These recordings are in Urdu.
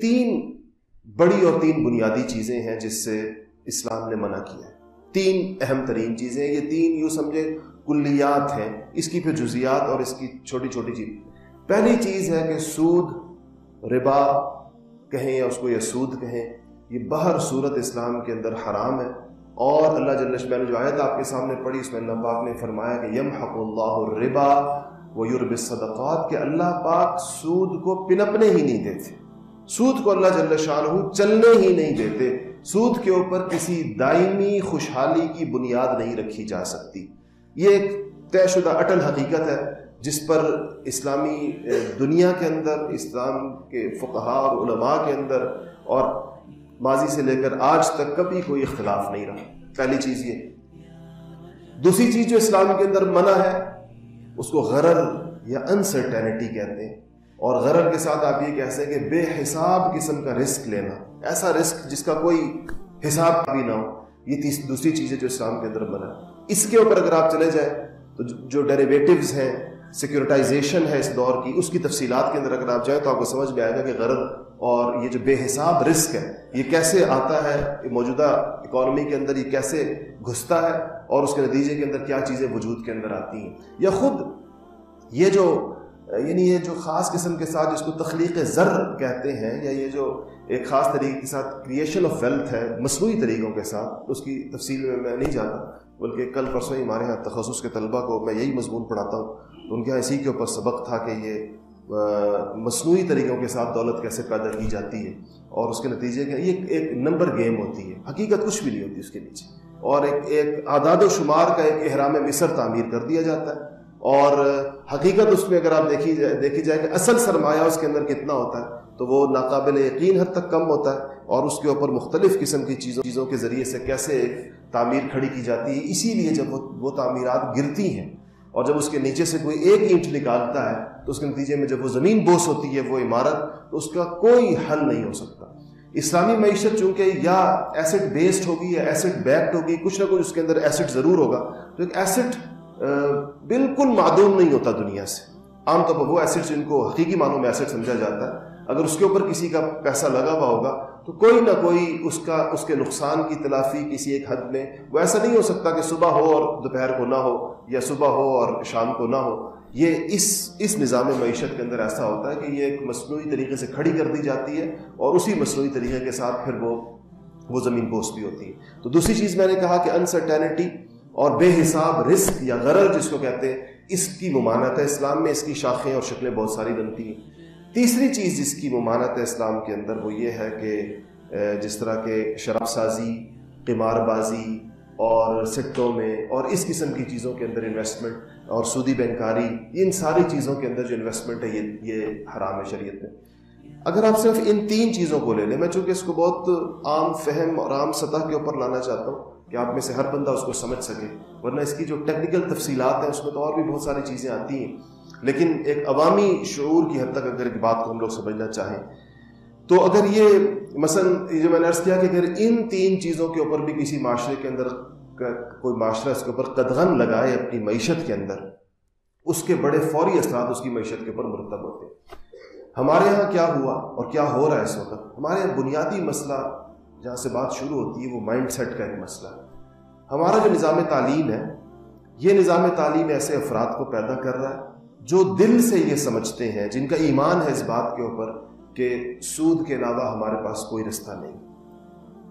تین بڑی اور تین بنیادی چیزیں ہیں جس سے اسلام نے منع کیا ہے۔ تین اہم ترین چیزیں یہ تین یوں سمجھے کلیات ہیں۔ اس کی پھر جزیات اور اس کی چھوٹی چھوٹی چیز۔ پہلی چیز ہے کہ سود، ربا کہیں یا اس کو یا سود کہیں، یہ بہر صورت اسلام کے اندر حرام ہے۔ اور اللہ جل میں نے جو آیت آپ کے سامنے پڑھی، اس میں اللہ پاک نے فرمایا کہ یم حق اللہ الربا وہ یورب صدقات کہ اللہ پاک سود کو پنپنے ہی نہیں دیتے۔ سود کو اللہ جل شاہ چلنے ہی نہیں دیتے۔ سود کے اوپر کسی دائمی خوشحالی کی بنیاد نہیں رکھی جا سکتی۔ یہ ایک طے شدہ اٹل حقیقت ہے جس پر اسلامی دنیا کے اندر، اسلام کے فقہا اور علماء کے اندر اور ماضی سے لے کر آج تک کبھی کوئی اختلاف نہیں رہا۔ پہلی چیز یہ۔ دوسری چیز جو اسلام کے اندر منع ہے، اس کو غرر یا انسرٹینٹی کہتے ہیں۔ اور غرر کے ساتھ آپ یہ کہہ سکیں کہ بے حساب قسم کا رسک لینا، ایسا رسک جس کا کوئی حساب بھی نہ ہو، یہ دوسری چیز ہے جو اسلام کے اندر منع ہے اس کے اوپر اگر آپ چلے جائیں، تو جو ڈیریویٹیوز ہیں سیکورٹائزیشن ہے اس دور کی، اس کی تفصیلات کے اندر اگر آپ جائیں تو آپ کو سمجھ میں آئے گا کہ غرض اور یہ جو بے حساب رسک ہے، یہ کیسے آتا ہے؟ موجودہ اکانومی کے اندر یہ کیسے گھستا ہے؟ اور اس کے نتیجے کے اندر کیا چیزیں وجود کے اندر آتی ہیں؟ یا خود یہ جو یعنی یہ جو خاص قسم کے ساتھ جس کو تخلیق زر کہتے ہیں یا یہ جو ایک خاص طریقے کے ساتھ کریشن آف ویلتھ ہے، مصنوعی طریقوں کے ساتھ، اس کی تفصیل میں میں نہیں جاتا بلکہ کل پرسوں ہی ہمارے یہاں تخصص کے طلبہ کو میں یہی مضمون پڑھاتا ہوں۔ تو ان کے یہاں اسی کے اوپر سبق تھا کہ یہ مصنوعی طریقوں کے ساتھ دولت کیسے پیدا کی جاتی ہے۔ اور اس کے نتیجے کے یہ ایک نمبر گیم ہوتی ہے۔ حقیقت کچھ بھی نہیں ہوتی اس کے نیچے۔ اور ایک ایک اعداد و شمار کا ایک احرام مصر تعمیر کر دیا جاتا ہے۔ اور حقیقت اس میں اگر آپ دیکھی جائے دیکھی جائے کہ اصل سرمایہ اس کے اندر کتنا ہوتا ہے، تو وہ ناقابل یقین حد تک کم ہوتا ہے اور اس کے اوپر مختلف قسم کی چیزوں چیزوں کے ذریعے سے کیسے تعمیر کھڑی کی جاتی ہے۔ اسی لیے جب وہ تعمیرات گرتی ہیں اور جب اس کے نیچے سے کوئی ایک اینٹ نکالتا ہے، تو اس کے نتیجے میں جب وہ زمین بوس ہوتی ہے، وہ عمارت، تو اس کا کوئی حل نہیں ہو سکتا۔ اسلامی معیشت چونکہ یا ایسڈ بیسڈ ہوگی یا ایسڈ بیکڈ ہوگی، کچھ نہ کچھ اس کے اندر ایسڈ ضرور ہوگا۔ تو ایک ایسڈ بالکل معدوم نہیں ہوتا دنیا سے۔ عام طور پر وہ ایسڈ جن کو حقیقی معنوں میں ایسڈ سمجھا جاتا ہے۔ اگر اس کے اوپر کسی کا پیسہ لگا ہوا ہوگا، تو کوئی نہ کوئی اس کا، اس کے نقصان کی تلافی کسی ایک حد میں، وہ ایسا نہیں ہو سکتا کہ صبح ہو اور دوپہر کو نہ ہو، یا صبح ہو اور شام کو نہ ہو۔ یہ اس اس نظام معیشت کے اندر ایسا ہوتا ہے کہ یہ ایک مصنوعی طریقے سے کھڑی کر دی جاتی ہے اور اسی مصنوعی طریقے کے ساتھ پھر وہ وہ زمین بوس بھی ہوتی ہے۔ تو دوسری چیز میں نے کہا کہ انسرٹینٹی اور بے حساب رسک یا غرض جس کو کہتے ہیں، اس کی ممانت ہے اسلام میں، اس کی شاخیں اور شکلیں بہت ساری بنتی ہیں۔ تیسری چیز جس کی ممانت ہے اسلام کے اندر وہ یہ ہے کہ جس طرح کے شراب سازی، قمار بازی اور سٹوں میں اور اس قسم کی چیزوں کے اندر انویسٹمنٹ اور سودی بینکاری، ان ساری چیزوں کے اندر جو انویسٹمنٹ ہے، یہ یہ حرام ہے شریعت میں۔ اگر آپ صرف ان تین چیزوں کو لے لیں، میں چونکہ اس کو بہت عام فہم اور عام سطح کے اوپر لانا چاہتا ہوں کہ آپ میں سے ہر بندہ اس کو سمجھ سکے۔ ورنہ اس کی جو ٹیکنیکل تفصیلات ہیں، اس میں تو اور بھی بہت ساری چیزیں آتی ہیں۔ لیکن ایک عوامی شعور کی حد تک اگر ایک بات کو ہم لوگ سمجھنا چاہیں، تو اگر یہ مثلا یہ جو میں نے عرض کیا کہ اگر ان تین چیزوں کے اوپر بھی کسی معاشرے کے اندر کوئی معاشرہ اس کے اوپر قدغن لگائے اپنی معیشت کے اندر، اس کے بڑے فوری اثرات اس کی معیشت کے اوپر مرتب ہوتے۔ ہیں ہمارے یہاں کیا ہوا اور کیا ہو رہا ہے اس وقت؟ ہمارے یہاں بنیادی مسئلہ جہاں سے بات شروع ہوتی ہے، وہ مائنڈ سیٹ کا ایک مسئلہ ہے۔ ہمارا جو نظام تعلیم ہے، یہ نظام تعلیم ایسے افراد کو پیدا کر رہا ہے جو دل سے یہ سمجھتے ہیں، جن کا ایمان ہے اس بات کے اوپر کہ سود کے علاوہ ہمارے پاس کوئی رستہ نہیں۔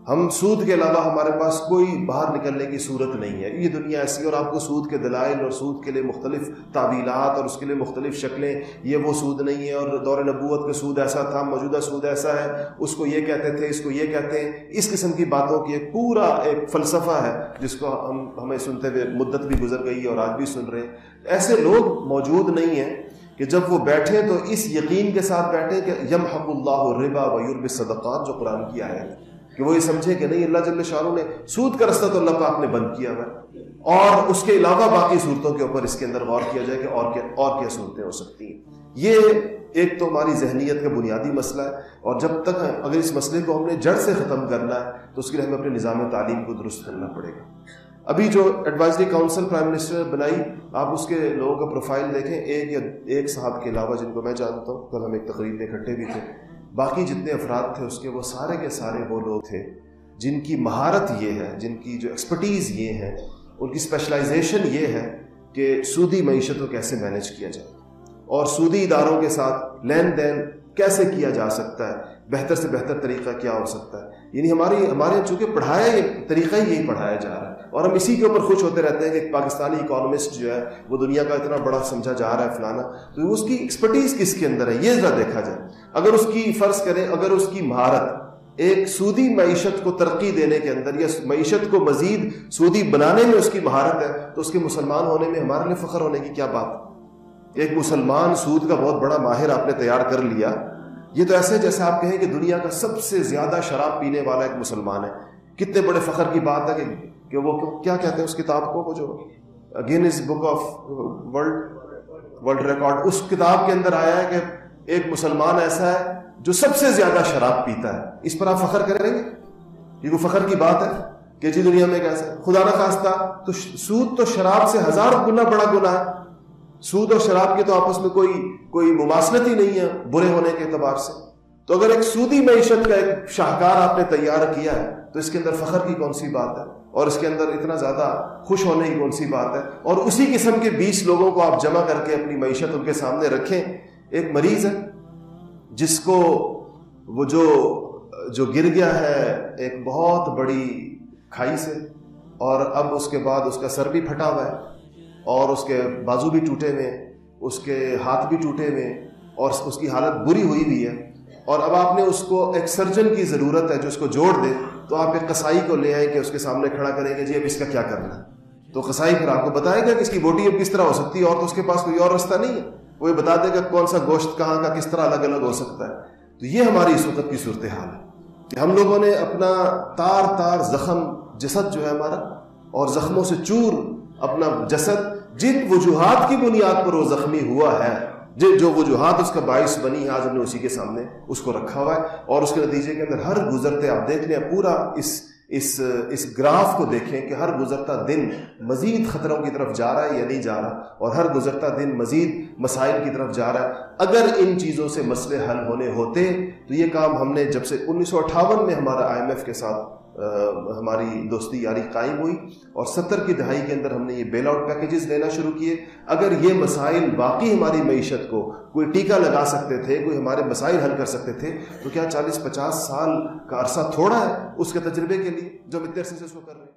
ہم سود کے علاوہ ہمارے پاس کوئی باہر نکلنے کی صورت نہیں ہے۔ یہ دنیا ایسی اور آپ کو سود کے دلائل اور سود کے لیے مختلف تعویلات اور اس کے لیے مختلف شکلیں، یہ وہ سود نہیں ہے اور دور نبوت کا سود ایسا تھا، موجودہ سود ایسا ہے، اس کو یہ کہتے تھے، اس کو یہ کہتے ہیں۔ اس قسم کی باتوں کی ایک پورا ایک فلسفہ ہے، جس کو ہم، ہمیں سنتے ہوئے مدت بھی گزر گئی اور آج بھی سن رہے ہیں۔ ایسے لوگ موجود نہیں ہیں کہ جب وہ بیٹھے تو اس یقین کے ساتھ بیٹھے کہ یم حق اللہ ربا ویورب صدقات جو قرآن کی آیا ہے۔ کہ وہ یہ سمجھے کہ نہیں، اللہ جل شاہ نے سود کا رستہ تو اللہ پاک نے بند کیا ہوا اور اس کے علاوہ باقی صورتوں کے اوپر اس کے اندر غور کیا جائے کہ اور کیا اور کیا صورتیں ہو سکتی ہیں۔ یہ ایک تو ہماری ذہنیت کا بنیادی مسئلہ ہے۔ اور جب تک اگر اس مسئلے کو ہم نے جڑ سے ختم کرنا ہے، تو اس کے لیے ہمیں اپنے نظام تعلیم کو درست کرنا پڑے گا۔ ابھی جو ایڈوائزری کاؤنسل پرائم منسٹر بنائی، آپ اس کے لوگوں کا پروفائل دیکھیں۔ ایک یا ایک صاحب کے علاوہ جن کو میں جانتا ہوں، کل ہم ایک تقریب میں اکٹھے بھی تھے۔ باقی جتنے افراد تھے اس کے وہ سارے کے سارے وہ لوگ تھے جن کی مہارت یہ ہے، جن کی جو ایکسپرٹیز یہ ہے، ان کی اسپیشلائزیشن یہ ہے کہ سودی معیشت کو کیسے مینج کیا جائے اور سودی اداروں کے ساتھ لین دین کیسے کیا جا سکتا ہے؟ بہتر سے بہتر طریقہ کیا ہو سکتا ہے؟ یعنی ہماری، ہمارے چونکہ پڑھایا یہ، طریقہ ہی یہی پڑھایا جا رہا ہے۔ اور ہم اسی کے اوپر خوش ہوتے رہتے ہیں کہ ایک پاکستانی اکانومسٹ جو ہے، وہ دنیا کا اتنا بڑا سمجھا جا رہا ہے فلانا، تو اس کی ایکسپرٹیز کس کے اندر ہے؟ یہ ذرا دیکھا جائے۔ اگر اس کی فرض کریں، اگر اس کی مہارت ایک سودی معیشت کو ترقی دینے کے اندر یا معیشت کو مزید سودی بنانے میں اس کی مہارت ہے، تو اس کے مسلمان ہونے میں ہمارے لیے فخر ہونے کی کیا بات؟ ایک مسلمان سود کا بہت بڑا ماہر آپ نے تیار کر لیا۔ یہ تو ایسے جیسے آپ کہیں کہ دنیا کا سب سے زیادہ شراب پینے والا ایک مسلمان ہے۔ کتنے بڑے فخر کی بات ہے کہ کہ وہ کیا کہتے ہیں اس کتاب کو؟ وہ جو again is book of world world record اس کتاب کے اندر آیا ہے کہ ایک مسلمان ایسا ہے جو سب سے زیادہ شراب پیتا ہے۔ اس پر آپ فخر کریں گے؟ یہ وہ فخر کی بات ہے کہ جی دنیا میں کیسا خدا نہ خواستہ تو سود تو شراب سے ہزار گنا بڑا گنا ہے۔ سود اور شراب کے تو آپس میں کوئی کوئی مماثلت ہی نہیں ہے برے ہونے کے اعتبار سے۔ تو اگر ایک سودی معیشت کا ایک شاہکار آپ نے تیار کیا ہے، تو اس کے اندر فخر کی کون سی بات ہے؟ اور اس کے اندر اتنا زیادہ خوش ہونے کی کون سی بات ہے؟ اور اسی قسم کے بیس لوگوں کو آپ جمع کر کے اپنی معیشت ان کے سامنے رکھیں، ایک مریض ہے، جس کو وہ جو جو گر گیا ہے، ایک بہت بڑی کھائی سے، اور اب اس کے بعد اس کا سر بھی پھٹا ہوا ہے، اور اس کے بازو بھی ٹوٹے ہوئے اس کے ہاتھ بھی ٹوٹے ہوئے اور اس کی حالت بری ہوئی ہوئی ہے۔ اور اب آپ نے اس کو ایک سرجن کی ضرورت ہے جو اس کو جوڑ دے، تو آپ ایک قصائی کو لے آئیں کہ اس کے سامنے کھڑا کریں گے جی اب اس کا کیا کرنا ہے؟ تو قصائی پھر آپ کو بتائے گا کہ اس کی بوٹی اب کس طرح ہو سکتی ہے اور تو اس کے پاس کوئی اور رستہ نہیں ہے۔ وہ یہ بتا دے گا کون سا گوشت کہاں کا کس طرح الگ الگ ہو سکتا ہے۔ تو یہ ہماری اس وقت کی صورتحال ہے کہ ہم لوگوں نے اپنا تار تار زخم، جسد جو ہے ہمارا، اور زخموں سے چور اپنا جسد، جن وجوہات کی بنیاد پر وہ زخمی ہوا ہے جی، جو وجوہات اس کا باعث بنی آج ہم نے اسی کے سامنے اس کو رکھا ہوا ہے۔ اور اس کے نتیجے کے اندر ہر گزرتے آپ دیکھ لیں، پورا اس اس اس گراف کو دیکھیں کہ ہر گزرتا دن مزید خطروں کی طرف جا رہا ہے یا نہیں جا رہا، اور ہر گزرتا دن مزید مسائل کی طرف جا رہا ہے۔ اگر ان چیزوں سے مسئلے حل ہونے ہوتے، تو یہ کام ہم نے جب سے انیس سو اٹھاون میں ہمارا آئی ایم ایف کے ساتھ ہماری دوستی یاری قائم ہوئی اور ستر کی دہائی کے اندر ہم نے یہ بیل آؤٹ پیکیجز لینا شروع کیے۔ اگر یہ مسائل واقعی ہماری معیشت کو کوئی ٹیکہ لگا سکتے تھے، کوئی ہمارے مسائل حل کر سکتے تھے، تو کیا چالیس پچاس سال کا عرصہ تھوڑا ہے اس کے تجربے کے لیے جو ہم اتنے عرصے سے اس کو کر رہے ہیں؟